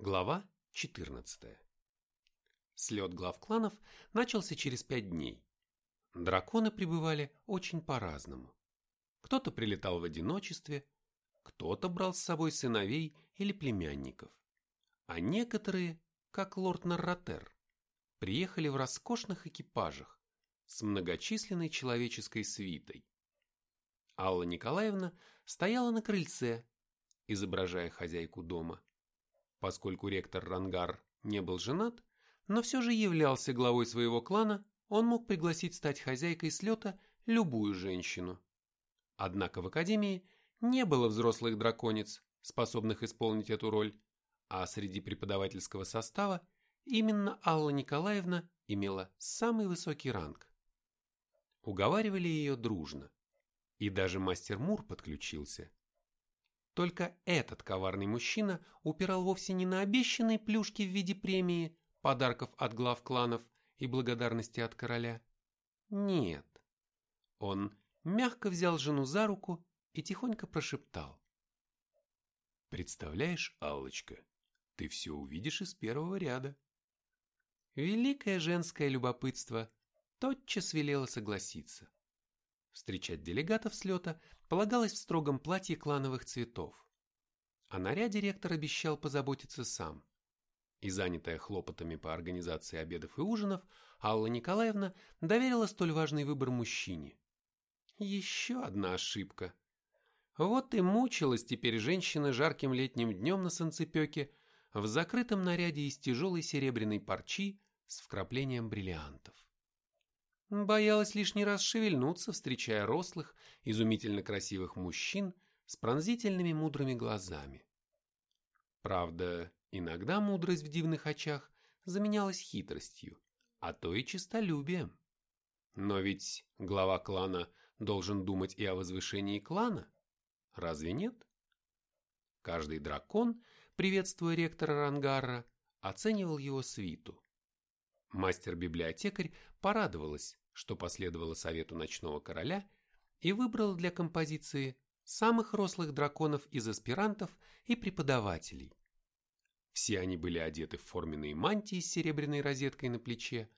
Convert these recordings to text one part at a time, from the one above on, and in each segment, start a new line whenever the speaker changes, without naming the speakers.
Глава 14. Слет глав кланов начался через пять дней. Драконы прибывали очень по-разному. Кто-то прилетал в одиночестве, кто-то брал с собой сыновей или племянников, а некоторые, как лорд Нарратер, приехали в роскошных экипажах с многочисленной человеческой свитой. Алла Николаевна стояла на крыльце, изображая хозяйку дома. Поскольку ректор Рангар не был женат, но все же являлся главой своего клана, он мог пригласить стать хозяйкой слета любую женщину. Однако в Академии не было взрослых драконец, способных исполнить эту роль, а среди преподавательского состава именно Алла Николаевна имела самый высокий ранг. Уговаривали ее дружно, и даже мастер Мур подключился. Только этот коварный мужчина упирал вовсе не на обещанные плюшки в виде премии, подарков от глав кланов и благодарности от короля. Нет. Он мягко взял жену за руку и тихонько прошептал. «Представляешь, Аллочка, ты все увидишь из первого ряда». Великое женское любопытство тотчас велело согласиться. Встречать делегатов слета полагалось в строгом платье клановых цветов. О наряде ректор обещал позаботиться сам. И занятая хлопотами по организации обедов и ужинов, Алла Николаевна доверила столь важный выбор мужчине. Еще одна ошибка. Вот и мучилась теперь женщина жарким летним днем на санцепёке в закрытом наряде из тяжелой серебряной парчи с вкраплением бриллиантов. Боялась лишний раз шевельнуться, встречая рослых, изумительно красивых мужчин с пронзительными мудрыми глазами. Правда, иногда мудрость в дивных очах заменялась хитростью, а то и честолюбием. Но ведь глава клана должен думать и о возвышении клана, разве нет? Каждый дракон, приветствуя ректора Рангарра, оценивал его свиту. Мастер-библиотекарь порадовалась, что последовала совету ночного короля и выбрала для композиции самых рослых драконов из аспирантов и преподавателей. Все они были одеты в форменные мантии с серебряной розеткой на плече.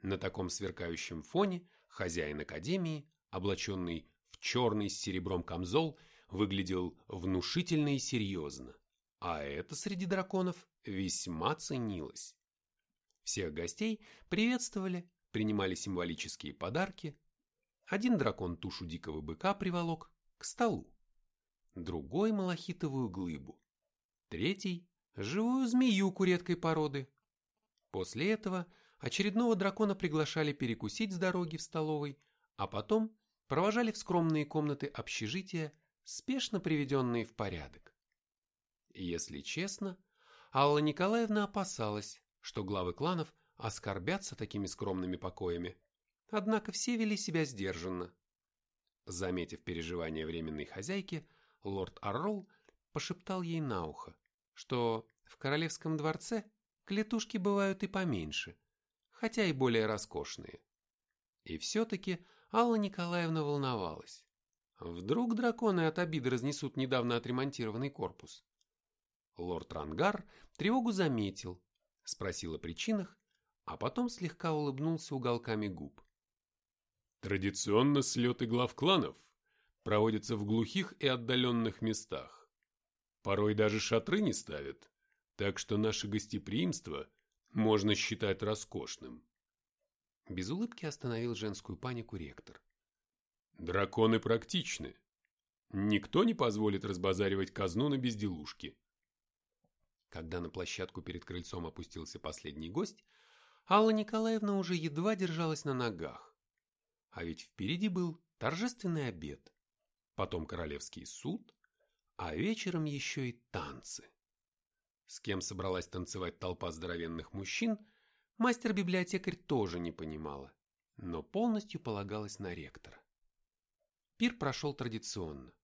На таком сверкающем фоне хозяин академии, облаченный в черный с серебром камзол, выглядел внушительно и серьезно. А это среди драконов весьма ценилось. Всех гостей приветствовали, принимали символические подарки. Один дракон тушу дикого быка приволок к столу, другой малахитовую глыбу, третий – живую змеюку редкой породы. После этого очередного дракона приглашали перекусить с дороги в столовой, а потом провожали в скромные комнаты общежития, спешно приведенные в порядок. Если честно, Алла Николаевна опасалась, что главы кланов оскорбятся такими скромными покоями. Однако все вели себя сдержанно. Заметив переживания временной хозяйки, лорд Аррол пошептал ей на ухо, что в королевском дворце клетушки бывают и поменьше, хотя и более роскошные. И все-таки Алла Николаевна волновалась. Вдруг драконы от обиды разнесут недавно отремонтированный корпус? Лорд Рангар тревогу заметил Спросил о причинах, а потом слегка улыбнулся уголками губ.
Традиционно слеты глав кланов проводятся в глухих и отдаленных местах. Порой даже шатры не ставят, так что наше гостеприимство можно считать роскошным.
Без улыбки остановил женскую панику ректор.
Драконы практичны. Никто не позволит разбазаривать казну на безделушки.
Когда на площадку перед крыльцом опустился последний гость, Алла Николаевна уже едва держалась на ногах. А ведь впереди был торжественный обед, потом королевский суд, а вечером еще и танцы. С кем собралась танцевать толпа здоровенных мужчин, мастер-библиотекарь тоже не понимала, но полностью полагалась на ректора. Пир прошел традиционно.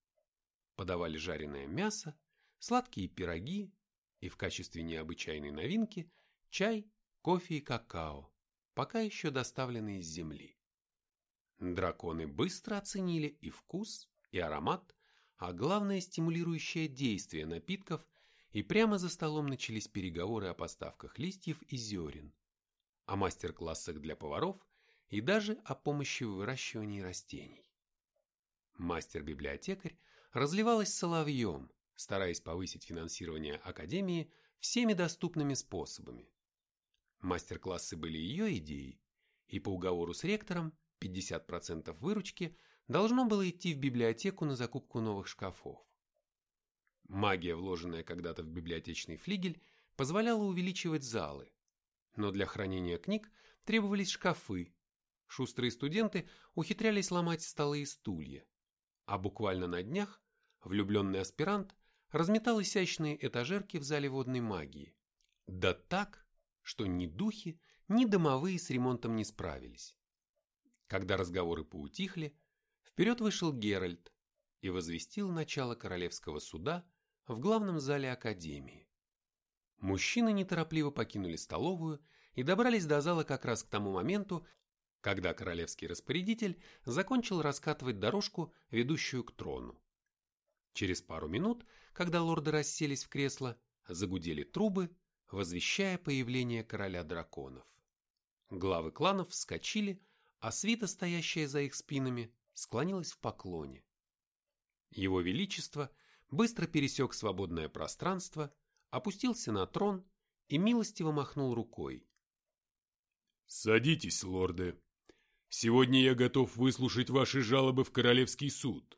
Подавали жареное мясо, сладкие пироги, и в качестве необычайной новинки чай, кофе и какао, пока еще доставленные с земли. Драконы быстро оценили и вкус, и аромат, а главное стимулирующее действие напитков и прямо за столом начались переговоры о поставках листьев и зерен, о мастер-классах для поваров и даже о помощи в выращивании растений. Мастер-библиотекарь разливалась соловьем, стараясь повысить финансирование Академии всеми доступными способами. Мастер-классы были ее идеей, и по уговору с ректором 50% выручки должно было идти в библиотеку на закупку новых шкафов. Магия, вложенная когда-то в библиотечный флигель, позволяла увеличивать залы, но для хранения книг требовались шкафы. Шустрые студенты ухитрялись ломать столы и стулья, а буквально на днях влюбленный аспирант разметал изящные этажерки в зале водной магии. Да так, что ни духи, ни домовые с ремонтом не справились. Когда разговоры поутихли, вперед вышел Геральт и возвестил начало королевского суда в главном зале Академии. Мужчины неторопливо покинули столовую и добрались до зала как раз к тому моменту, когда королевский распорядитель закончил раскатывать дорожку, ведущую к трону. Через пару минут, когда лорды расселись в кресло, загудели трубы, возвещая появление короля драконов. Главы кланов вскочили, а свита, стоящая за их спинами, склонилась в поклоне. Его Величество быстро пересек свободное пространство, опустился на трон и милостиво махнул рукой.
«Садитесь, лорды. Сегодня я готов выслушать ваши жалобы в Королевский суд».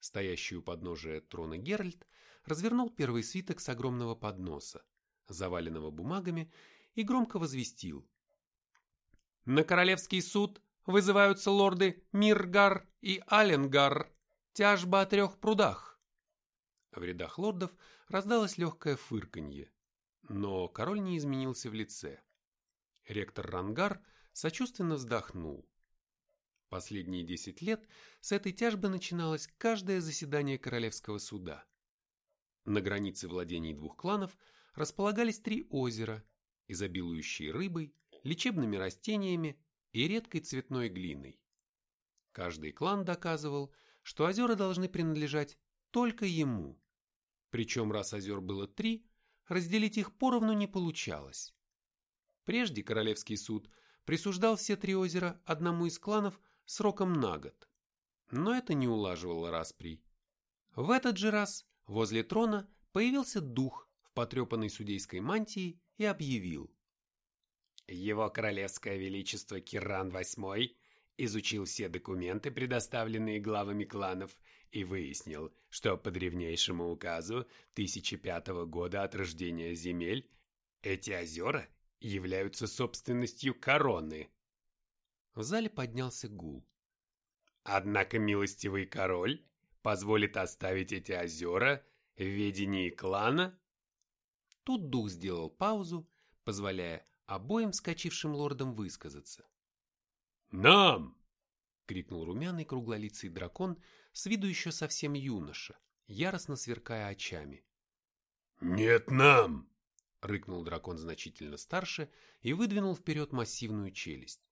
Стоящий у подножия трона Геральт развернул первый свиток с огромного подноса, заваленного бумагами, и громко возвестил. «На Королевский суд вызываются лорды Миргар и Аленгар. Тяжба о трех прудах». В рядах лордов раздалось легкое фырканье, но король не изменился в лице. Ректор Рангар сочувственно вздохнул. Последние десять лет с этой тяжбы начиналось каждое заседание Королевского суда. На границе владений двух кланов располагались три озера, изобилующие рыбой, лечебными растениями и редкой цветной глиной. Каждый клан доказывал, что озера должны принадлежать только ему. Причем раз озер было три, разделить их поровну не получалось. Прежде Королевский суд присуждал все три озера одному из кланов сроком на год. Но это не улаживало распри. В этот же раз возле трона появился дух в потрепанной судейской мантии и объявил.
Его Королевское Величество Киран VIII изучил все документы, предоставленные главами кланов, и выяснил, что по древнейшему указу 1005 года от рождения земель эти озера являются собственностью короны.
В зале поднялся гул.
Однако милостивый король позволит оставить эти озера в ведении клана?
Тут дух сделал паузу, позволяя обоим вскочившим лордам высказаться.
«Нам!»
— крикнул румяный круглолицый дракон, с виду еще совсем юноша, яростно сверкая очами.
«Нет нам!»
— рыкнул дракон значительно старше и выдвинул вперед массивную челюсть.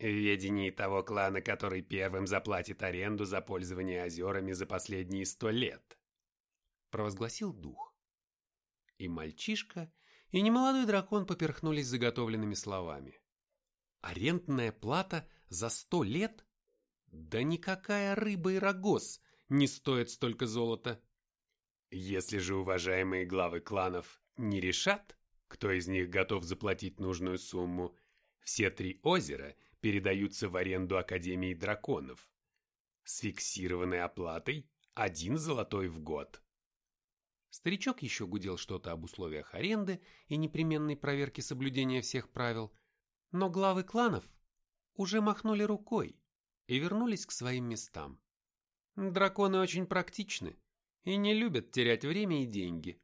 В ведении того клана, который первым заплатит аренду за пользование озерами за последние сто лет.
Провозгласил дух. И мальчишка, и немолодой дракон поперхнулись заготовленными словами. Арендная плата за сто лет? Да никакая рыба и рогоз не стоит столько золота.
Если же уважаемые главы кланов не решат, кто из них готов заплатить нужную сумму, все три озера передаются в аренду Академии драконов с фиксированной оплатой один золотой в год.
Старичок еще гудел что-то об условиях аренды и непременной проверке соблюдения всех правил, но главы кланов уже махнули рукой и вернулись к своим местам. Драконы очень практичны и не любят терять время и деньги.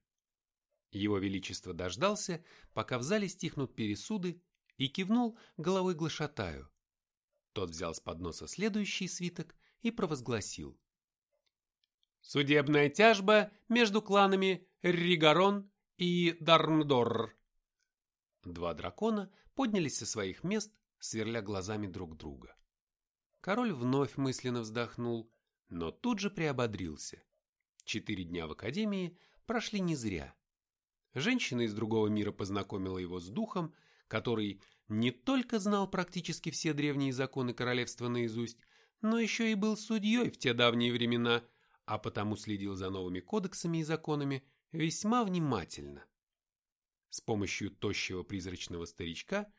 Его Величество дождался, пока в зале стихнут пересуды, и кивнул головой глашатаю. Тот взял с подноса следующий свиток и провозгласил. Судебная тяжба между кланами Ригарон и Дарндор. Два дракона поднялись со своих мест, сверля глазами друг друга. Король вновь мысленно вздохнул, но тут же приободрился. Четыре дня в академии прошли не зря. Женщина из другого мира познакомила его с духом, который не только знал практически все древние законы королевства наизусть, но еще и был судьей в те давние времена, а потому следил за новыми кодексами и законами весьма внимательно. С помощью тощего призрачного старичка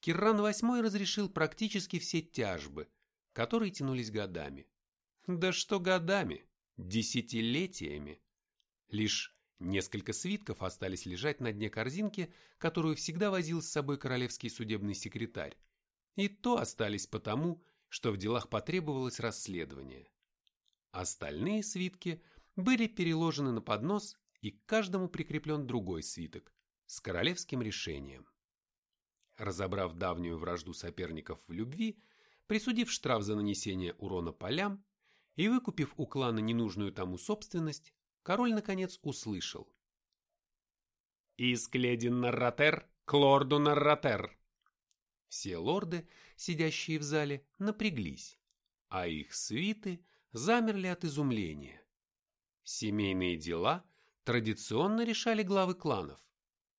Кирран VIII разрешил практически все тяжбы, которые тянулись годами. Да что годами, десятилетиями. Лишь несколько свитков остались лежать на дне корзинки, которую всегда возил с собой королевский судебный секретарь. И то остались потому, что в делах потребовалось расследование. Остальные свитки были переложены на поднос и к каждому прикреплен другой свиток с королевским решением. Разобрав давнюю вражду соперников в любви, присудив штраф за нанесение урона полям и выкупив у клана ненужную тому собственность, король наконец услышал.
«Иск леди Нарратер к лорду Нарратер!»
Все лорды, сидящие в зале, напряглись, а их свиты замерли от изумления. Семейные дела традиционно решали главы кланов.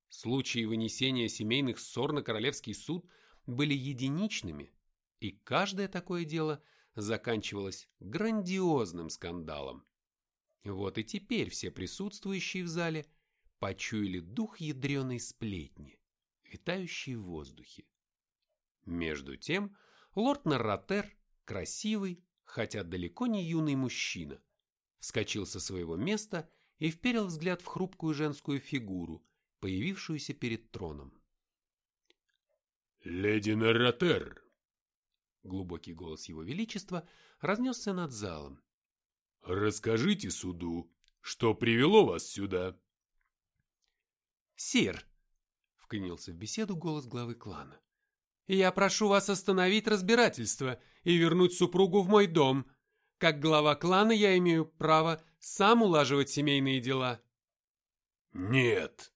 Случаи вынесения семейных ссор на королевский суд были единичными, и каждое такое дело заканчивалось грандиозным скандалом. Вот и теперь все присутствующие в зале почуяли дух ядреной сплетни, витающей в воздухе. Между тем, лорд Нарратер, красивый, хотя далеко не юный мужчина, вскочил со своего места и вперил взгляд в хрупкую женскую фигуру, появившуюся перед троном.
«Леди Нарратер!»
Глубокий голос его величества разнесся над залом.
«Расскажите суду, что привело вас сюда?»
«Сир!» — вклинился в беседу голос главы клана. Я прошу вас остановить разбирательство и вернуть супругу в мой дом. Как глава клана я имею право сам улаживать семейные дела.
Нет.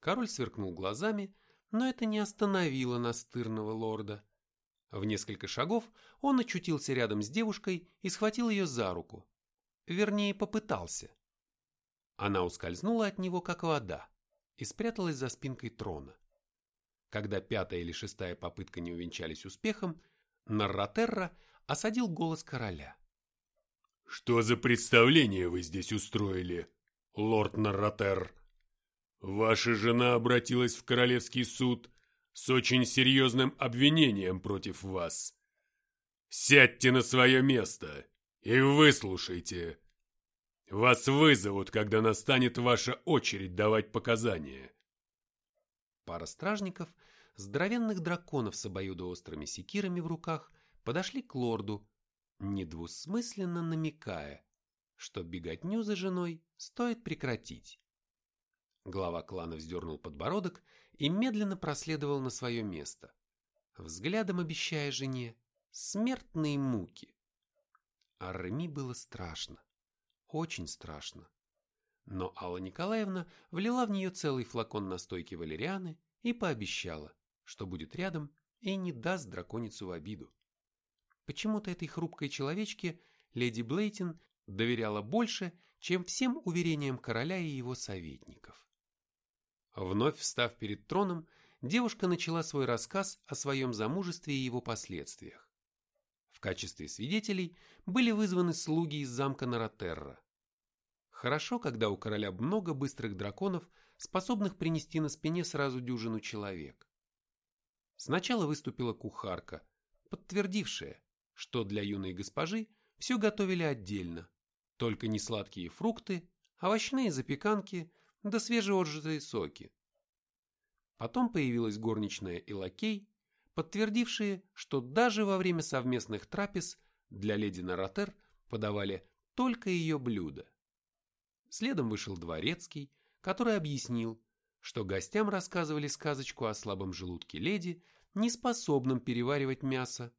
Король сверкнул глазами, но это не остановило настырного лорда. В несколько шагов он очутился рядом с девушкой и схватил ее за руку. Вернее, попытался. Она ускользнула от него, как вода, и спряталась за спинкой трона. Когда пятая или шестая попытка не увенчались успехом, Нарратерра осадил голос короля.
«Что за представление вы здесь устроили, лорд Нарратер? Ваша жена обратилась в королевский суд с очень серьезным обвинением против вас. Сядьте на свое место и выслушайте. Вас вызовут, когда настанет ваша очередь давать показания.
Пара стражников, здоровенных драконов с обоюдоострыми секирами в руках, подошли к лорду, недвусмысленно намекая, что беготню за женой стоит прекратить. Глава клана вздернул подбородок и медленно проследовал на свое место, взглядом обещая жене смертные муки. А Реми было страшно, очень страшно. Но Алла Николаевна влила в нее целый флакон настойки валерианы и пообещала, что будет рядом и не даст драконицу в обиду. Почему-то этой хрупкой человечке леди Блейтин доверяла больше, чем всем уверениям короля и его советников. Вновь встав перед троном, девушка начала свой рассказ о своем замужестве и его последствиях. В качестве свидетелей были вызваны слуги из замка Наратерра, Хорошо, когда у короля много быстрых драконов, способных принести на спине сразу дюжину человек. Сначала выступила кухарка, подтвердившая, что для юной госпожи все готовили отдельно, только не сладкие фрукты, овощные запеканки да свежеотжатые соки. Потом появилась горничная и лакей, подтвердившие, что даже во время совместных трапез для леди Наратер подавали только ее блюда. Следом вышел дворецкий, который объяснил, что гостям рассказывали сказочку о слабом желудке леди, неспособном переваривать мясо,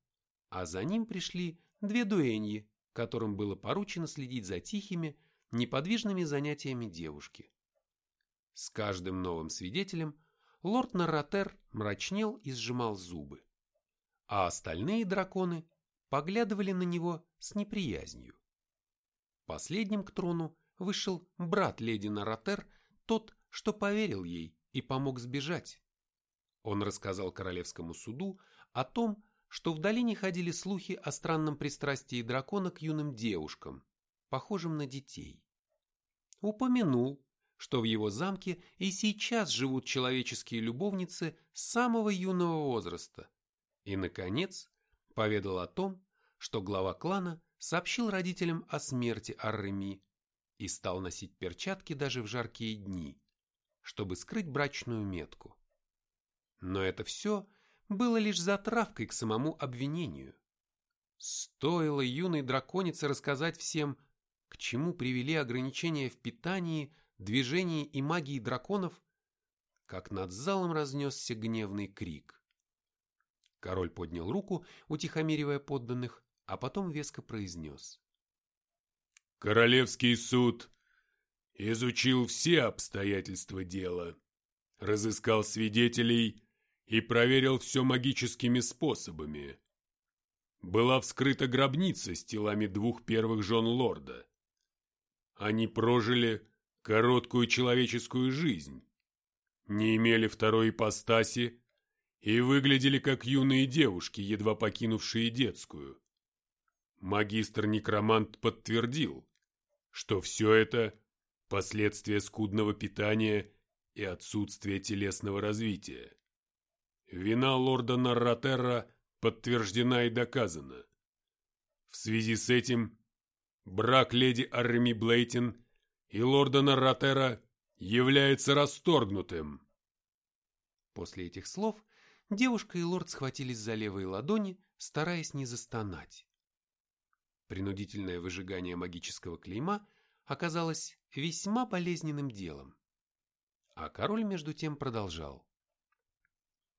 а за ним пришли две дуэньи, которым было поручено следить за тихими, неподвижными занятиями девушки. С каждым новым свидетелем лорд Нарратер мрачнел и сжимал зубы, а остальные драконы поглядывали на него с неприязнью. Последним к трону вышел брат леди Наратер, тот, что поверил ей и помог сбежать. Он рассказал королевскому суду о том, что в долине ходили слухи о странном пристрастии дракона к юным девушкам, похожим на детей. Упомянул, что в его замке и сейчас живут человеческие любовницы самого юного возраста. И, наконец, поведал о том, что глава клана сообщил родителям о смерти Арреми и стал носить перчатки даже в жаркие дни, чтобы скрыть брачную метку. Но это все было лишь затравкой к самому обвинению. Стоило юной драконице рассказать всем, к чему привели ограничения в питании, движении и магии драконов, как над залом разнесся гневный крик. Король поднял руку, утихомиривая подданных, а потом веско произнес.
«Королевский суд изучил все обстоятельства дела, разыскал свидетелей и проверил все магическими способами. Была вскрыта гробница с телами двух первых жен лорда. Они прожили короткую человеческую жизнь, не имели второй ипостаси и выглядели как юные девушки, едва покинувшие детскую. Магистр-некромант подтвердил, что все это – последствия скудного питания и отсутствия телесного развития. Вина лорда Нарратерра подтверждена и доказана. В связи с этим брак леди Арреми Блейтин и лорда Нарратера является расторгнутым.
После этих слов девушка и лорд схватились за левые ладони, стараясь не застонать. Принудительное выжигание магического клейма оказалось весьма болезненным делом. А король между тем продолжал.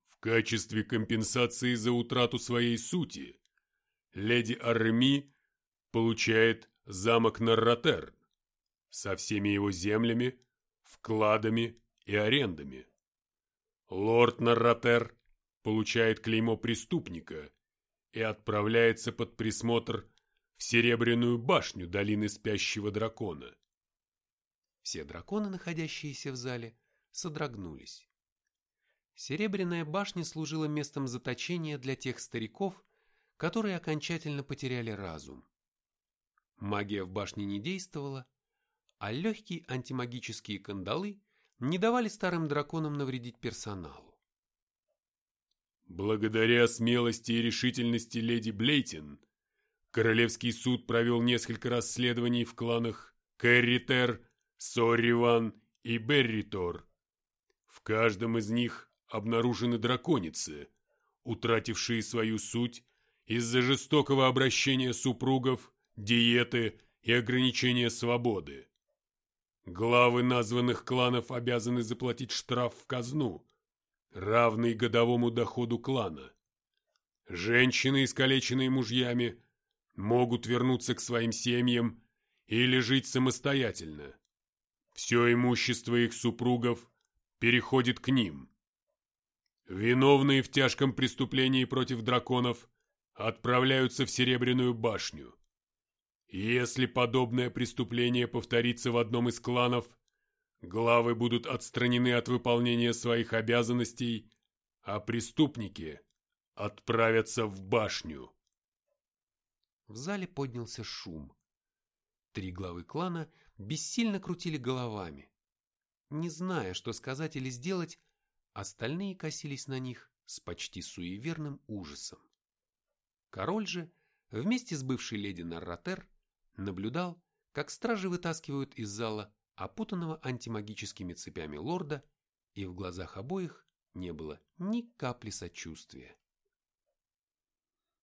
В качестве компенсации за утрату своей сути леди Арми получает замок Нарратер со всеми его землями, вкладами и арендами. Лорд Нарратер получает клеймо преступника и отправляется под присмотр в Серебряную башню долины Спящего Дракона.
Все драконы, находящиеся в зале, содрогнулись. Серебряная башня служила местом заточения для тех стариков, которые окончательно потеряли разум. Магия в башне не действовала, а легкие антимагические кандалы не давали старым драконам навредить персоналу.
Благодаря смелости и решительности леди Блейтин, Королевский суд провел несколько расследований в кланах Кэрритер, Сорриван и Берритор. В каждом из них обнаружены драконицы, утратившие свою суть из-за жестокого обращения супругов, диеты и ограничения свободы. Главы названных кланов обязаны заплатить штраф в казну, равный годовому доходу клана. Женщины, искалеченные мужьями, могут вернуться к своим семьям или жить самостоятельно. Все имущество их супругов переходит к ним. Виновные в тяжком преступлении против драконов отправляются в Серебряную башню. Если подобное преступление повторится в одном из кланов, главы будут отстранены от выполнения своих обязанностей, а преступники отправятся в башню.
В зале поднялся шум. Три главы клана бессильно крутили головами. Не зная, что сказать или сделать, остальные косились на них с почти суеверным ужасом. Король же, вместе с бывшей леди Нарратер, наблюдал, как стражи вытаскивают из зала опутанного антимагическими цепями лорда, и в глазах обоих не было ни капли сочувствия.